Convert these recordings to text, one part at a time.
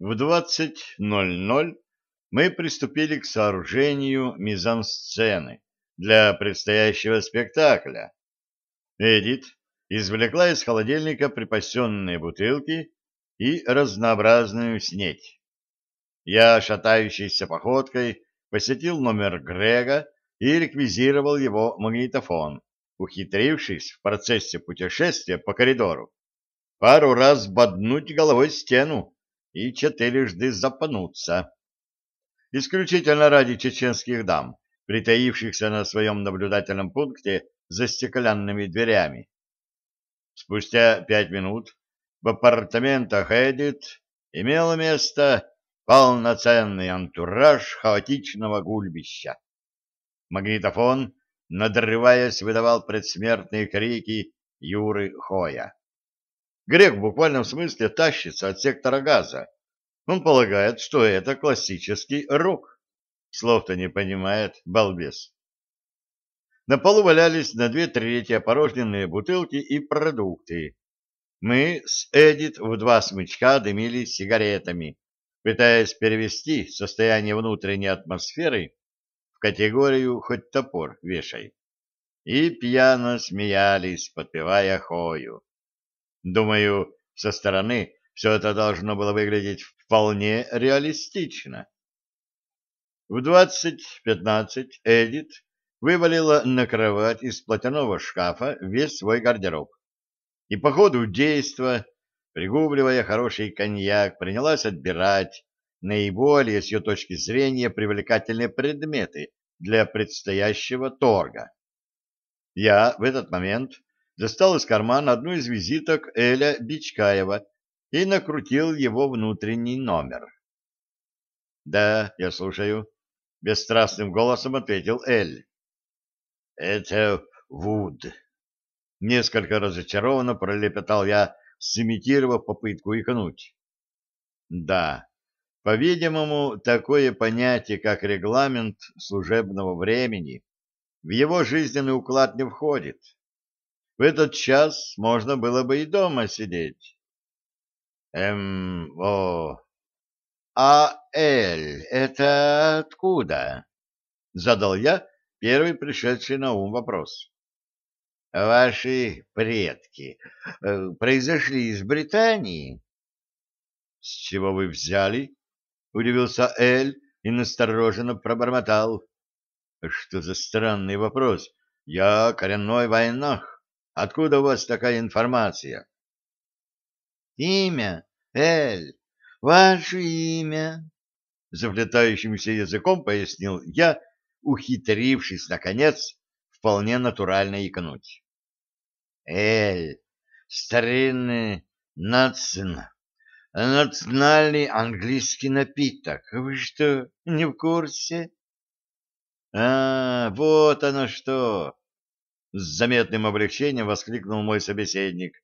В 20.00 мы приступили к сооружению мизансцены для предстоящего спектакля. Эдит извлекла из холодильника припасенные бутылки и разнообразную снеть. Я, шатающейся походкой, посетил номер Грега и реквизировал его магнитофон, ухитрившись в процессе путешествия по коридору пару раз боднуть головой стену и четырежды запануться. Исключительно ради чеченских дам, притаившихся на своем наблюдательном пункте за стеклянными дверями. Спустя пять минут в апартаментах Эдит имело место полноценный антураж хаотичного гульбища. Магнитофон, надрываясь, выдавал предсмертные крики Юры Хоя. Грек в буквальном смысле тащится от сектора газа. Он полагает, что это классический рок. Слов-то не понимает, балбес. На полу валялись на две трети опорожненные бутылки и продукты. Мы с Эдит в два смычка дымили сигаретами, пытаясь перевести состояние внутренней атмосферы в категорию «хоть топор вешай». И пьяно смеялись, подпевая хою. Думаю, со стороны все это должно было выглядеть вполне реалистично. В 20.15 Эдит вывалила на кровать из платяного шкафа весь свой гардероб. И по ходу действа, пригубливая хороший коньяк, принялась отбирать наиболее, с ее точки зрения, привлекательные предметы для предстоящего торга. Я в этот момент достал из кармана одну из визиток Эля Бичкаева и накрутил его внутренний номер. «Да, я слушаю», — бесстрастным голосом ответил Эль. «Это Вуд». Несколько разочарованно пролепетал я, сымитировав попытку икнуть. «Да, по-видимому, такое понятие, как регламент служебного времени, в его жизненный уклад не входит». В этот час можно было бы и дома сидеть. Эм, о, а Эль, это откуда? Задал я первый пришедший на ум вопрос. Ваши предки э, произошли из Британии? С чего вы взяли? Удивился Эль и настороженно пробормотал. Что за странный вопрос? Я коренной войнах. Откуда у вас такая информация? Имя, Эль, ваше имя, заплетающимся языком пояснил я, ухитрившись, наконец, вполне натурально икнуть. Эль, старинный нацин, национальный английский напиток. Вы что, не в курсе? А, вот оно что! С заметным облегчением воскликнул мой собеседник.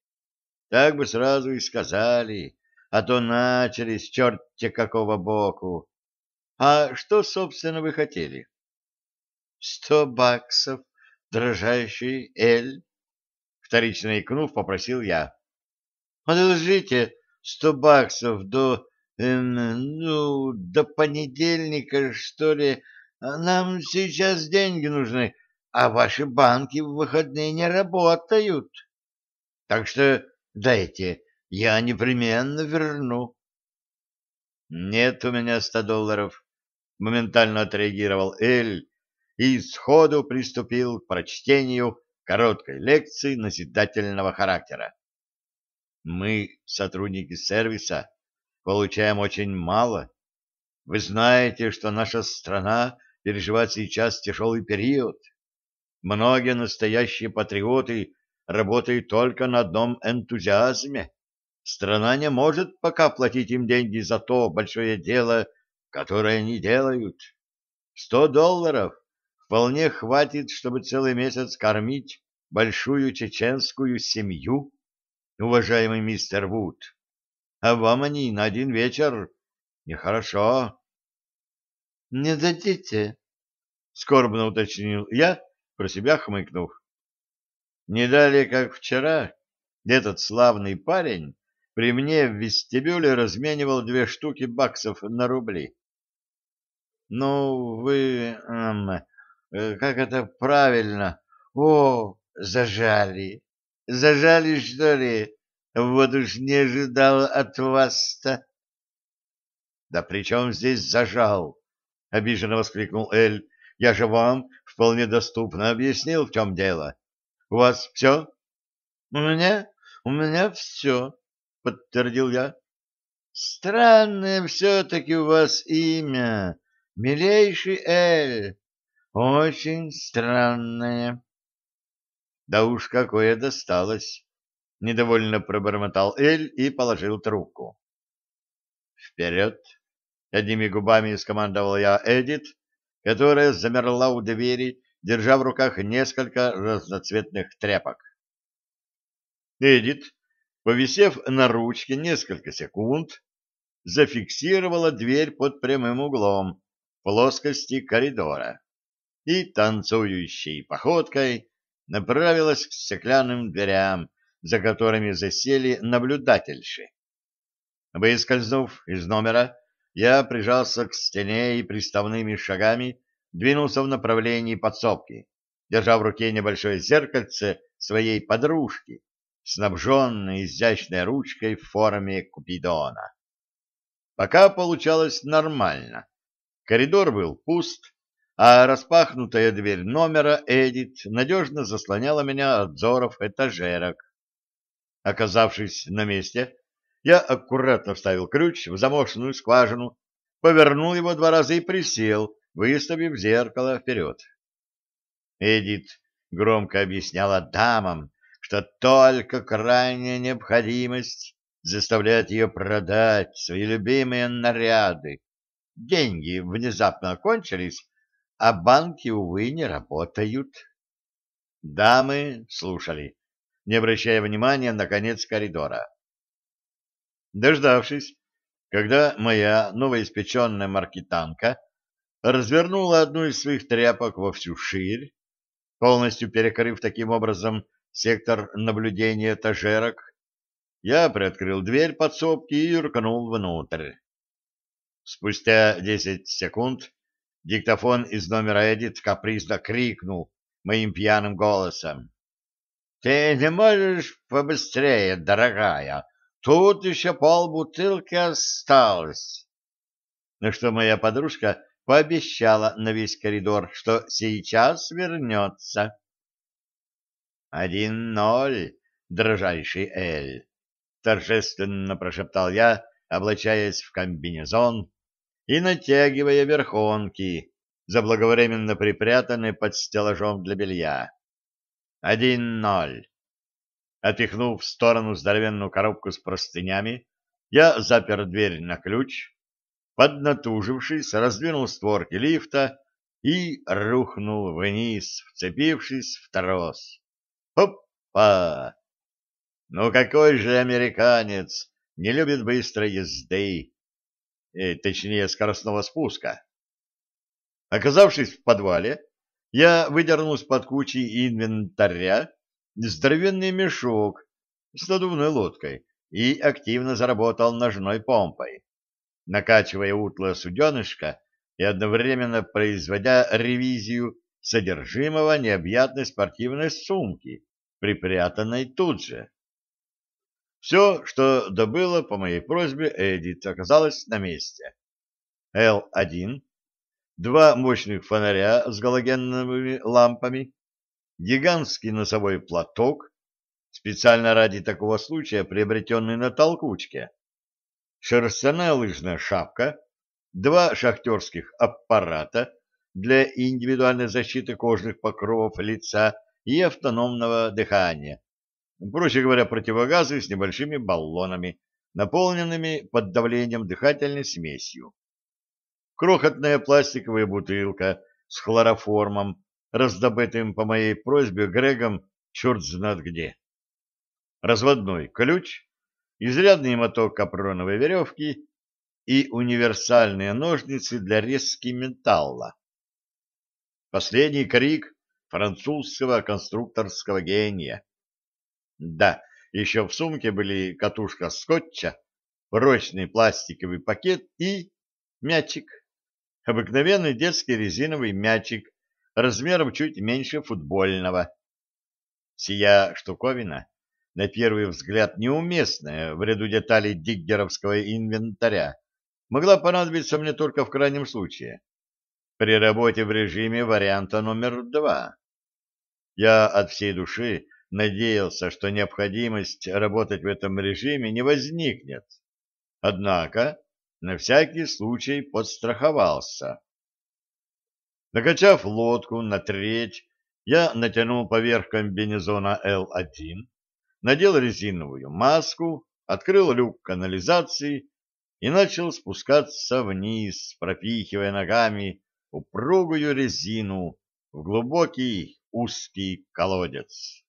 Так бы сразу и сказали, а то начали с черти какого боку. А что, собственно, вы хотели? Сто баксов, дрожащий Эль. Вторично икнув, попросил я. Одолжите сто баксов до, эм, ну, до понедельника, что ли. Нам сейчас деньги нужны а ваши банки в выходные не работают. Так что дайте, я непременно верну. Нет у меня ста долларов, моментально отреагировал Эль и сходу приступил к прочтению короткой лекции назидательного характера. Мы, сотрудники сервиса, получаем очень мало. Вы знаете, что наша страна переживает сейчас тяжелый период. Многие настоящие патриоты работают только на одном энтузиазме. Страна не может пока платить им деньги за то большое дело, которое они делают. Сто долларов вполне хватит, чтобы целый месяц кормить большую чеченскую семью, уважаемый мистер Вуд. А вам они на один вечер нехорошо. — Не дадите? — скорбно уточнил я, про себя хмыкнув. Не далее, как вчера, этот славный парень при мне в вестибюле разменивал две штуки баксов на рубли. Ну, вы... Эм, э, как это правильно? О, зажали. Зажали, что ли? Вот уж не ожидал от вас-то. Да при чем здесь зажал? Обиженно воскликнул Эль. Я же вам вполне доступно объяснил, в чем дело. У вас все? У меня? У меня все, подтвердил я. Странное все-таки у вас имя, милейший Эль. Очень странное. Да уж какое досталось. Недовольно пробормотал Эль и положил трубку. Вперед! Одними губами скомандовал я Эдит, которая замерла у двери, держа в руках несколько разноцветных тряпок. Эдит, повисев на ручке несколько секунд, зафиксировала дверь под прямым углом плоскости коридора и танцующей походкой направилась к стеклянным дверям, за которыми засели наблюдательши. Выскользнув из номера, я прижался к стене и приставными шагами двинулся в направлении подсобки, держа в руке небольшое зеркальце своей подружки, снабженной изящной ручкой в форме купидона. Пока получалось нормально. Коридор был пуст, а распахнутая дверь номера Эдит надежно заслоняла меня от взоров этажерок. Оказавшись на месте, я аккуратно вставил ключ в замочную скважину, повернул его два раза и присел, выставив зеркало вперед. Эдит громко объясняла дамам, что только крайняя необходимость заставляет ее продать свои любимые наряды. Деньги внезапно кончились, а банки, увы, не работают. Дамы слушали, не обращая внимания на конец коридора. Дождавшись, когда моя новоиспеченная маркетанка развернула одну из своих тряпок во всю ширь, полностью перекрыв таким образом сектор наблюдения этажерок, я приоткрыл дверь подсобки и юркнул внутрь. Спустя десять секунд диктофон из номера Эдит капризно крикнул моим пьяным голосом. — Ты не можешь побыстрее, дорогая? Тут еще полбутылки осталось. На что моя подружка пообещала на весь коридор, что сейчас вернется. «Один ноль, дрожайший Эль!» — торжественно прошептал я, облачаясь в комбинезон и натягивая верхонки, заблаговременно припрятанные под стеллажом для белья. «Один ноль!» Отпихнув в сторону здоровенную коробку с простынями, я запер дверь на ключ, поднатужившись, раздвинул створки лифта и рухнул вниз, вцепившись в трос. Опа! Ну какой же американец не любит быстрой езды, э, точнее скоростного спуска? Оказавшись в подвале, я выдернул из-под кучи инвентаря здоровенный мешок с надувной лодкой и активно заработал ножной помпой накачивая утлое суденышко и одновременно производя ревизию содержимого необъятной спортивной сумки, припрятанной тут же. Все, что добыло по моей просьбе Эдит, оказалось на месте. Л-1, два мощных фонаря с галогеновыми лампами, гигантский носовой платок, специально ради такого случая приобретенный на толкучке, шерстяная лыжная шапка, два шахтерских аппарата для индивидуальной защиты кожных покровов лица и автономного дыхания. Проще говоря, противогазы с небольшими баллонами, наполненными под давлением дыхательной смесью. Крохотная пластиковая бутылка с хлороформом, раздобытым по моей просьбе Грегом черт знает где. Разводной ключ изрядный моток капроновой веревки и универсальные ножницы для резки металла. Последний крик французского конструкторского гения. Да, Еще в сумке были катушка скотча, прочный пластиковый пакет и мячик. Обыкновенный детский резиновый мячик размером чуть меньше футбольного. Сия штуковина, на первый взгляд неуместная в ряду деталей диггеровского инвентаря, могла понадобиться мне только в крайнем случае, при работе в режиме варианта номер два. Я от всей души надеялся, что необходимость работать в этом режиме не возникнет. Однако на всякий случай подстраховался. Накачав лодку на треть, я натянул поверх комбинезона Л-1, надел резиновую маску, открыл люк канализации и начал спускаться вниз, пропихивая ногами упругую резину в глубокий узкий колодец.